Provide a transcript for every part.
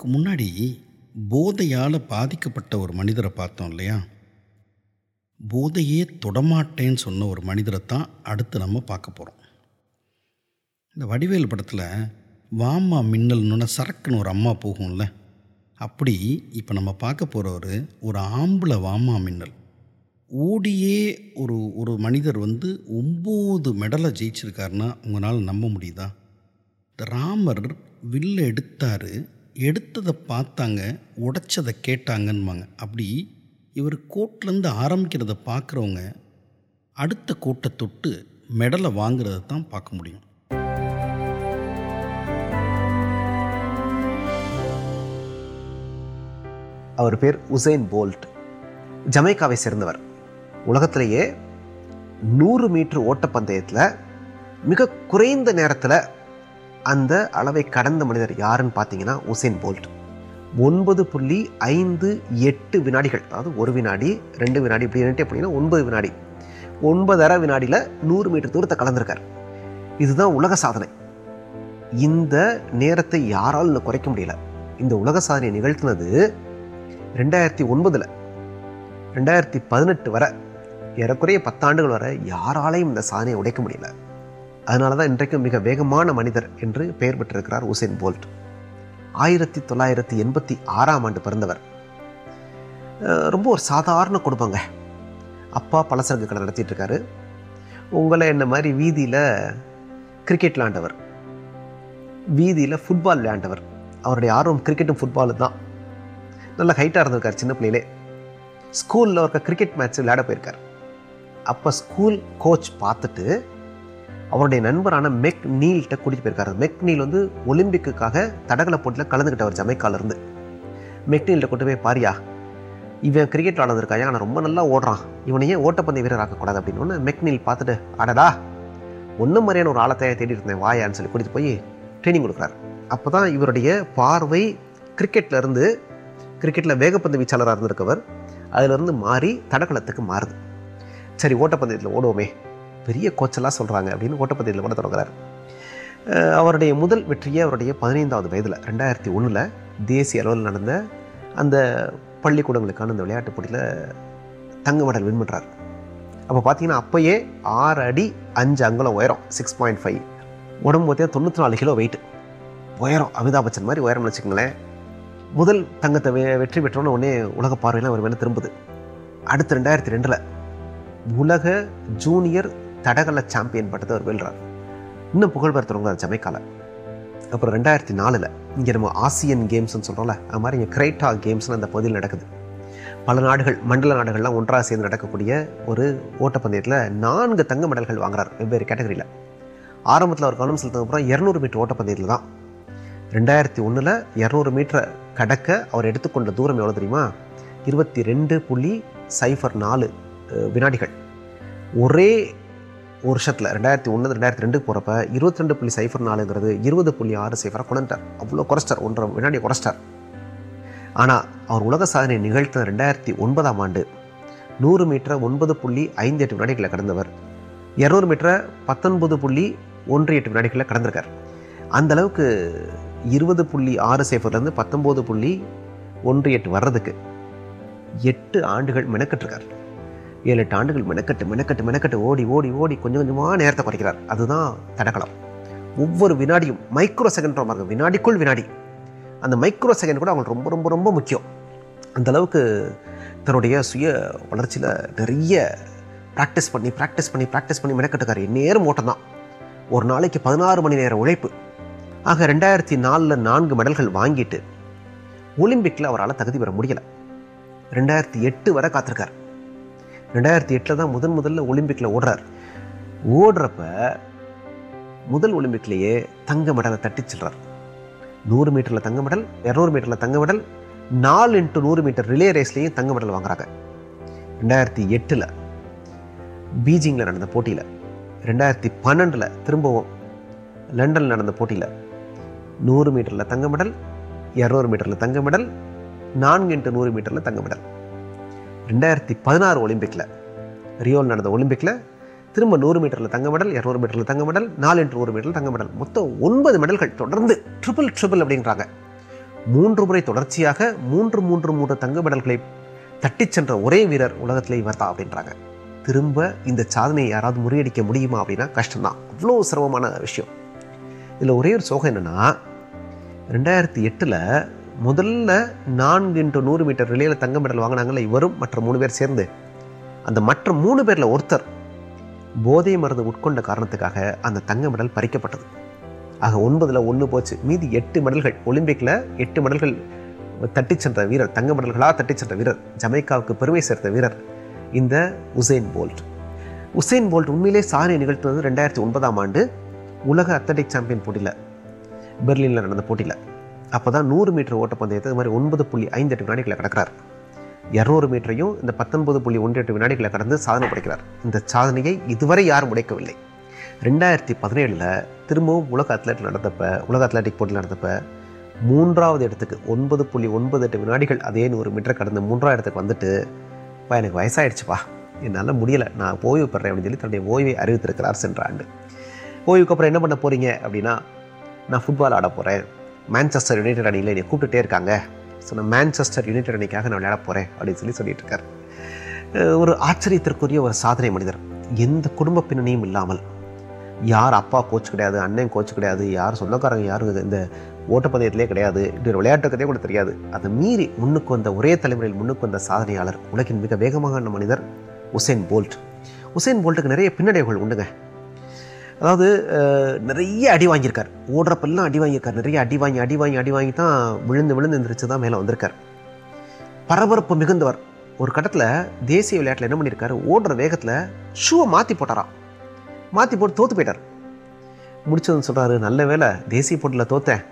இதுக்கு முன்னாடி போதையால் பாதிக்கப்பட்ட ஒரு மனிதரை பார்த்தோம் இல்லையா? போதையே தொடமாட்டேன்னு சொன்ன ஒரு மனிதரை தான் அடுத்து நம்ம பார்க்க போகிறோம் இந்த வடிவேல் படத்தில் வாமா மின்னல்னு சரக்குன்னு ஒரு அம்மா போகும்ல அப்படி இப்போ நம்ம பார்க்க போகிறவர் ஒரு ஆம்பளை வாமா மின்னல். ஓடியே ஒரு ஒரு மனிதர் வந்து ஒம்பது மெடலை ஜெயிச்சிருக்காருன்னா உங்களால் நம்ப முடியுதா? ராமர் வில்ல எடுத்தார் எடுத்ததை பார்த்தாங்க உடைச்சதை கேட்டாங்கன்பாங்க அப்படி இவர் கோட்லேருந்து ஆரம்பிக்கிறத பார்க்குறவங்க அடுத்த கோட்டை தொட்டு மெடலை வாங்குறத தான் பார்க்க முடியும். அவர் பேர் உசைன் போல்ட். ஜமைக்காவை சேர்ந்தவர். உலகத்திலேயே நூறு மீட்டர் ஓட்டப்பந்தயத்தில் மிக குறைந்த நேரத்தில் அந்த அளவை கடந்த மனிதர் யாருன்னு பார்த்தீங்கன்னா உசேன் போல்ட். ஒன்பது புள்ளி ஐந்து எட்டு வினாடிகள் அதாவது ஒரு வினாடி ரெண்டு வினாடி இப்படி ரெண்டு அப்படின்னா ஒன்பது வினாடி. ஒன்பதரை வினாடியில் நூறு மீட்டர் தூரத்தை கலந்துருக்கார் இதுதான் உலக சாதனை. இந்த நேரத்தை யாராலும் குறைக்க முடியல? இந்த உலக சாதனையை நிகழ்த்தினது ரெண்டாயிரத்தி ஒன்பதில். ரெண்டாயிரத்தி பதினெட்டு வரை ஏறக்குறைய பத்தாண்டுகள் வரை யாராலையும் இந்த சாதனையை உடைக்க முடியல. அதனால தான் இன்றைக்கும் மிக வேகமான மனிதர் என்று பெயர் பெற்றிருக்கிறார் உசேன் போல்ட். ஆயிரத்தி தொள்ளாயிரத்தி எண்பத்தி ஆறாம் ஆண்டு பிறந்தவர். ரொம்ப ஒரு சாதாரண குடும்பங்க. அப்பா பலசரக்கு கடை நடத்திட்டு இருக்காரு உங்களை என்ன மாதிரி வீதியில் கிரிக்கெட் விளையாண்டவர். வீதியில் ஃபுட்பால் விளையாண்டவர். அவருடைய ஆர்வம் கிரிக்கெட்டும் ஃபுட்பாலு தான். நல்ல ஹைட்டாக இருந்திருக்கார் சின்ன பிள்ளையிலே. ஸ்கூலில் ஒருக்க கிரிக்கெட் மேட்ச் விளையாட போயிருக்கார். அப்போ ஸ்கூல் கோச் பார்த்துட்டு அவருடைய நண்பரான மெக் நீல்கிட்ட கூட்டிகிட்டு போயிருக்காரு. மெக் நீல் வந்து ஒலிம்பிக்குக்காக தடகள போட்டியில் கலந்துக்கிட்டவர் ஜமைக்காலேருந்து. மெக் நீல்கிட்ட கொண்டு போய் பாரியா இவன் கிரிக்கெட் விளாடுறதுக்காக ஆனால் ரொம்ப நல்லா ஓடுறான். இவனை ஏன் ஓட்டப்பந்தய வீரர் ஆக்கக்கூடாது அப்படின்னு ஒன்று மெக் நீல் பார்த்துட்டு அடடா ஒன்றும் மாதிரியான ஒரு ஆழத்தையாக தேடி இருந்தேன் வாயான்னு சொல்லி கூட்டிகிட்டு போய் ட்ரைனிங் கொடுக்குறாரு. அப்போ தான் இவருடைய பார்வை கிரிக்கெட்லேருந்து கிரிக்கெட்டில் வேகப்பந்து வீச்சாளராக இருந்திருக்கவர் அதிலிருந்து மாறி தடகளத்துக்கு மாறுது. சரி ஓட்டப்பந்தயத்தில் ஓடுவோமே பெரிய கோச்சலாக சொல்கிறாங்க அப்படின்னு ஓட்டப்பந்தயத்தில் கூட தொடங்குறார். அவருடைய முதல் வெற்றியை அவருடைய பதினைந்தாவது வயதில் ரெண்டாயிரத்தி ஒன்றில் தேசிய அளவில் நடந்த அந்த பள்ளிக்கூடங்களுக்கான அந்த விளையாட்டுப் போட்டியில் தங்க மெடல் வின் பண்ணுறார் அப்போ பார்த்தீங்கன்னா அப்போயே ஆறு அடி அஞ்சு அங்குலம் உயரம் சிக்ஸ் பாயிண்ட் ஃபைவ் உடம்பு பார்த்தீங்கன்னா தொண்ணூற்றி நாலு கிலோ வெயிட் உயரம் அமிதாப் பச்சன் மாதிரி உயரம்னு வச்சுக்கோங்களேன். முதல் தங்கத்தை வெ வெற்றி பெற்றோன்னு உடனே உலக பார்வையெல்லாம் அவர் மேலே திரும்புது. அடுத்து ரெண்டாயிரத்தி ரெண்டில் உலக ஜூனியர் தடகள சாம்பியன் பட்டத்தை அவர் வெல்றார். இன்னும் புகழ்பெற தொடங்குறார் ஜமைக்கால. அப்புறம் ரெண்டாயிரத்தி நாலில் இங்கே நம்ம ஆசியன் கேம்ஸ்னு சொல்கிறோம்ல அது மாதிரி இங்கே கிரேட்டா கேம்ஸ்னு அந்த பகுதியில் நடக்குது. பல நாடுகள் மண்டல நாடுகள்லாம் ஒன்றாக சேர்ந்து நடக்கக்கூடிய ஒரு ஓட்டப்பந்தயத்தில் நான்கு தங்க மெடல்கள் வாங்குறார் வெவ்வேறு கேட்டகரியில் ஆரம்பத்தில் அவர் கவனம் செலுத்தின அப்புறம் இரநூறு மீட்டர் ஓட்டப்பந்தயத்தில் தான். ரெண்டாயிரத்தி ஒன்றில் இரநூறு மீட்டரை கடக்க அவர் எடுத்துக்கொண்ட தூரம் எவ்வளோ தெரியுமா? இருபத்தி ரெண்டு புள்ளி சைஃபர் நாலு வினாடிகள். ஒரே வருஷத்தில் ரெண்டாயிரத்தி ஒன்று ரெண்டாயிரத்தி ரெண்டு போகிறப்ப இருபத்தி ரெண்டு புள்ளி சைஃபர் நாலுங்கிறது இருபது புள்ளி ஆறு சைஃபராக கொண்டுட்டார். அவ்வளோ குறைச்சிட்டார். ஒன்றரை வினாடி குறைச்சிட்டார். ஆனால் அவர் உலக சாதனை நிகழ்த்த ரெண்டாயிரத்தி ஒன்பதாம் ஆண்டு நூறு மீட்டரை ஒன்பது புள்ளி ஐந்து எட்டு வினாடிகளை கடந்தவர். இரநூறு மீட்டரை பத்தொன்பது புள்ளி ஒன்று எட்டு வினாடிகளை கடந்திருக்கார். அந்த அளவுக்கு இருபது புள்ளி ஆறு சேஃபர்லேருந்து பத்தொம்போது புள்ளி ஒன்று எட்டு வர்றதுக்கு எட்டு ஆண்டுகள் மெனக்கட்டிருக்கார். ஏழு எட்டு ஆண்டுகள் மெனக்கட்டு மெனக்கட்டு மெனக்கட்டு ஓடி ஓடி ஓடி கொஞ்சம் கொஞ்சமாக நேரத்தை குறைக்கிறார். அதுதான் தடகளம். ஒவ்வொரு வினாடியும் மைக்ரோ செகண்ட் பாருங்க வினாடிக்குள் வினாடி. அந்த மைக்ரோ செகண்ட் கூட அவங்களுக்கு ரொம்ப ரொம்ப ரொம்ப முக்கியம். அந்த அளவுக்கு தன்னுடைய சுய வளர்ச்சியில் நிறைய ப்ராக்டிஸ் பண்ணி ப்ராக்டிஸ் பண்ணி ப்ராக்டிஸ் பண்ணி மெனக்கட்டுக்கார். நேரம் ஓட்டம் தான் ஒரு நாளைக்கு பதினாறு மணி நேரம் உழைப்பு. ஆக ரெண்டாயிரத்தி நாலில் நான்கு மெடல்கள் வாங்கிட்டு ஒலிம்பிக்கில் அவரால் தகுதி பெற முடியலை. ரெண்டாயிரத்தி எட்டு வரை காத்திருக்கார். ரெண்டாயிரத்தி எட்டில் தான் முதன் முதல்ல ஒலிம்பிக்கில் ஓடுறார். ஓடுறப்ப முதல் ஒலிம்பிக்லேயே தங்க மெடலை தட்டி செல்றார். நூறு மீட்டரில் தங்க மெடல் இரநூறு மீட்டரில் தங்க மெடல் நாலு இன்ட்டு நூறு மீட்டர் ரிலே ரேஸ்லேயும் தங்க மெடல் வாங்குறாங்க. ரெண்டாயிரத்தி எட்டில் பீஜிங்கில் நடந்த போட்டியில் ரெண்டாயிரத்தி பன்னெண்டில் திரும்பவும் லண்டனில் நடந்த போட்டியில் நூறு மீட்டரில் தங்க மெடல் இரநூறு மீட்டரில் தங்க மெடல் நான்கு இன்ட்டு நூறு மீட்டரில் தங்க மெடல் ரெண்டாயிரத்தி பதினாறு ஒலிம்பிக்கில் ரியோவில் நடந்த ஒலிம்பிக்கில் திரும்ப நூறு மீட்டரில் தங்க மெடல் இரநூறு மீட்டரில் தங்க மெடல் நாலு இன்ட்டு ஒரு மீட்டரில் தங்க மெடல் மொத்தம் ஒன்பது மெடல்கள் தொடர்ந்து ட்ரிபிள் ட்ரிபிள் அப்படின்றாங்க. மூன்று முறை தொடர்ச்சியாக மூன்று மூன்று மூன்று தங்க மெடல்களை தட்டிச் சென்ற ஒரே வீரர் உலகத்திலே இவர் தான் அப்படின்றாங்க. திரும்ப இந்த சாதனையை யாராவது முறியடிக்க முடியுமா அப்படின்னா கஷ்டம்தான். அவ்வளோ சிரமமான விஷயம். இதில் ஒரே ஒரு சோகம் என்னென்னா ரெண்டாயிரத்தி எட்டில் முதல்ல நான்கு இன்ட்டு நூறு மீட்டர் ரிலேயில் தங்க மெடல் வாங்கினாங்களே இவரும் மற்ற மூணு பேர் சேர்ந்து. அந்த மற்ற மூணு பேரில் ஒருத்தர் போதை மருந்து உட்கொண்ட காரணத்துக்காக அந்த தங்க மெடல் பறிக்கப்பட்டது. ஆக ஒன்பதில் ஒன்று போச்சு. மீதி எட்டு மெடல்கள் ஒலிம்பிக்கில் எட்டு மெடல்கள் தட்டிச் சென்ற வீரர் தங்க மெடல்களாக தட்டிச் சென்ற வீரர் ஜமைக்காவுக்கு பெருமை சேர்த்த வீரர் இந்த உசேன் போல்ட். உசேன் போல்ட் உண்மையிலே சாதனை நிகழ்த்தினது ரெண்டாயிரத்தி ஒன்பதாம் ஆண்டு உலக அத்லட்டிக் சாம்பியன் போட்டியில் பெர்லினில் நடந்த போட்டியில். அப்போ தான் நூறு மீட்டர் ஓட்டப்பந்தயத்தை இது மாதிரி ஒன்பது புள்ளி ஐந்து எட்டு வினாடிகளை கடக்கிறார். இரநூறு மீட்டரையும் இந்த பத்தொன்பது புள்ளி ஒன்று எட்டு வினாடிகளை கடந்து சாதனை படைக்கிறார். இந்த சாதனையை இதுவரை யாரும் உடைக்கவில்லை. ரெண்டாயிரத்தி பதினேழில் திரும்பவும் உலக அத்லெட் நடந்தப்ப உலக அத்லட்டிக் போட்டியில் நடந்தப்ப மூன்றாவது இடத்துக்கு ஒன்பது புள்ளி ஒன்பது எட்டு வினாடிகள் அதே நூறு மீட்டர் கடந்து மூன்றாவது இடத்துக்கு வந்துட்டு "பா, எனக்கு வயசாகிடுச்சுப்பா என்னால் முடியலை. நான் ஓய்வு பெறேன் அப்படின்னு சொல்லி தன்னுடைய ஓய்வை அறிவித்திருக்கிறார் சென்ற ஆண்டு. ஓய்வுக்கு அப்புறம் என்ன பண்ண போகிறீங்க அப்படின்னா நான் ஃபுட்பால் ஆட போகிறேன் மேன்செஸ்டர் யுனைடெட் அணியில் என்னை கூப்பிட்டுட்டே இருக்காங்க. ஸோ நான் மேன்செஸ்டர் யுனைடெட் அணிக்காக நான் விளையாட போகிறேன் அப்படின்னு சொல்லி சொல்லிட்டு இருக்காரு. ஒரு ஆச்சரியத்திற்குரிய ஒரு சாதனை மனிதர். எந்த குடும்ப பின்னணியும் இல்லாமல் யார் அப்பா கோச் கிடையாது அண்ணன் கோச் கிடையாது யார் சொந்தக்காரங்க யாரும் இது- இந்த ஓட்டப்பந்தயத்திலே கிடையாது இப்படி ஒரு விளையாட்டுக்கதே கூட தெரியாது. அதை மீறி முன்னுக்கு வந்த ஒரே தலைமுறையில் முன்னுக்கு வந்த சாதனையாளர் உலகின் மிக வேகமான மனிதர் உசேன் போல்ட். உசேன் போல்ட்டுக்கு நிறைய பின்னடைவுகள் உண்டுங்க. அதாவது நிறைய அடி வாங்கியிருக்கார். ஓடுறப்பெல்லாம் அடி வாங்கியிருக்கார். நிறைய அடி வாங்கி அடி வாங்கி அடி வாங்கி தான் விழுந்து விழுந்து எந்திரிச்சு தான் மேலே வந்திருக்கார். பரபரப்பு மிகுந்தவர். ஒரு கட்டத்தில் தேசிய விளையாட்டில் என்ன பண்ணியிருக்காரு? ஓடுற வேகத்தில் ஷூவை மாற்றி போட்டாராம் மாற்றி போட்டு தோத்து போயிட்டார். முடிச்சதுன்னு சொல்கிறாரு நல்ல வேளை தேசிய போட்டியில் தோத்தேன்.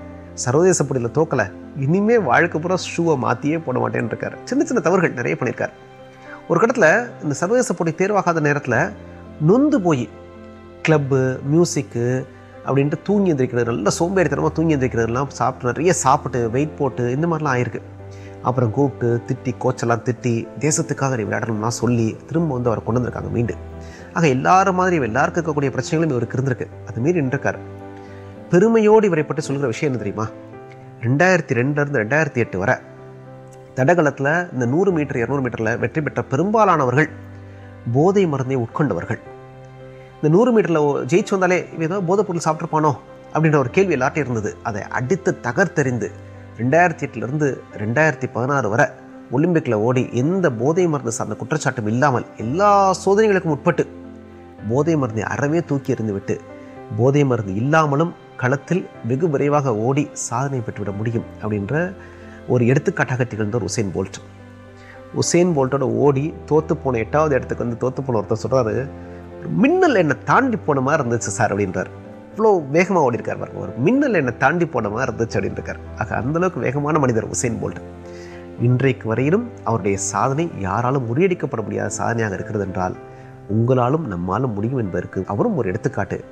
சர்வதேச போட்டியில் தோக்கலை. இனிமேல் வாழ்க்கை பூரா ஷூவை மாற்றியே போட மாட்டேன்னு இருக்கார். சின்ன சின்ன தவறுகள் நிறைய பண்ணியிருக்கார். ஒரு கட்டத்தில் இந்த சர்வதேச போட்டி தேர்வாகாத நேரத்தில் நொந்து போய் கிளப்பு மியூசிக்கு அப்படின்ட்டு தூங்கி எந்திரிக்கிறது நல்ல சோம்பேறித்தனமாக தூங்கி எந்திரிக்கிறதுலாம் சாப்பிட்டு நிறைய சாப்பிட்டு வெயிட் போட்டு இந்த மாதிரிலாம் ஆயிருக்கு. அப்புறம் கூப்பிட்டு திட்டி கோச்செல்லாம் திட்டி தேசத்துக்காக நீ விளையாடணும்னா சொல்லி திரும்ப வந்து அவரை கொண்டு வந்திருக்காங்க மீண்டு ஆக எல்லாரும் மாதிரி எல்லாருக்கும் இருக்கக்கூடிய பிரச்சனைகளும் இவருக்கு இருந்திருக்கு. அது மீறி நின்றுருக்காரு. பெருமையோடு இவரை பற்றி சொல்கிற விஷயம் என்ன தெரியுமா? ரெண்டாயிரத்தி ரெண்டுலேருந்து ரெண்டாயிரத்தி எட்டு வரை தடகளத்தில் இந்த நூறு மீட்டர் இரநூறு மீட்டரில் வெற்றி பெற்ற பெரும்பாலானவர்கள் போதை மருந்தை உட்கொண்டவர்கள். இந்த நூறு மீட்டரில் ஜெயிச்சு வந்தாலே ஏதோ போதைப் பொருள் சாப்பிட்ருப்பானோ அப்படின்ற ஒரு கேள்வி எல்லார்ட்டையும் இருந்தது. அதை அடித்து தகர்த்தெறிந்து ரெண்டாயிரத்தி எட்டுலேருந்து ரெண்டாயிரத்தி பதினாறு வரை ஒலிம்பிக்கில் ஓடி எந்த போதை மருந்து சார்ந்த குற்றச்சாட்டும் இல்லாமல் எல்லா சோதனைகளுக்கும் உட்பட்டு போதை மருந்தை அறவே தூக்கி எறிந்து விட்டு போதை மருந்து இல்லாமலும் களத்தில் வெகு விரைவாக ஓடி சாதனை பெற்றுவிட முடியும் அப்படின்ற ஒரு எடுத்துக்காட்டாக திகழ்ந்தவர் உசேன் போல்ட். உசேன் போல்ட்டோட ஓடி தோத்து போன எட்டாவது இடத்துக்கு வந்து தோத்து போன ஒருத்தர் சொல்கிறாரு மின்னல் என்னை தாண்டி போன மாதிரி இருந்துச்சு சார் அப்படின்றார். இவ்வளோ வேகமாக ஓடி இருக்கார் பாருங்க ஒரு மின்னல் என்னை தாண்டி போன மாதிரி இருந்துச்சு அப்படின்னு இருக்கார் ஆக அந்தளவுக்கு வேகமான மனிதர் உசேன் போல்ட். இன்றைக்கு வரையிலும் அவருடைய சாதனை யாராலும் முறியடிக்கப்பட முடியாத சாதனையாக இருக்கிறது என்றால் உங்களாலும் நம்மாலும் முடியும் என்பதற்கு அவரும் ஒரு எடுத்துக்காட்டு.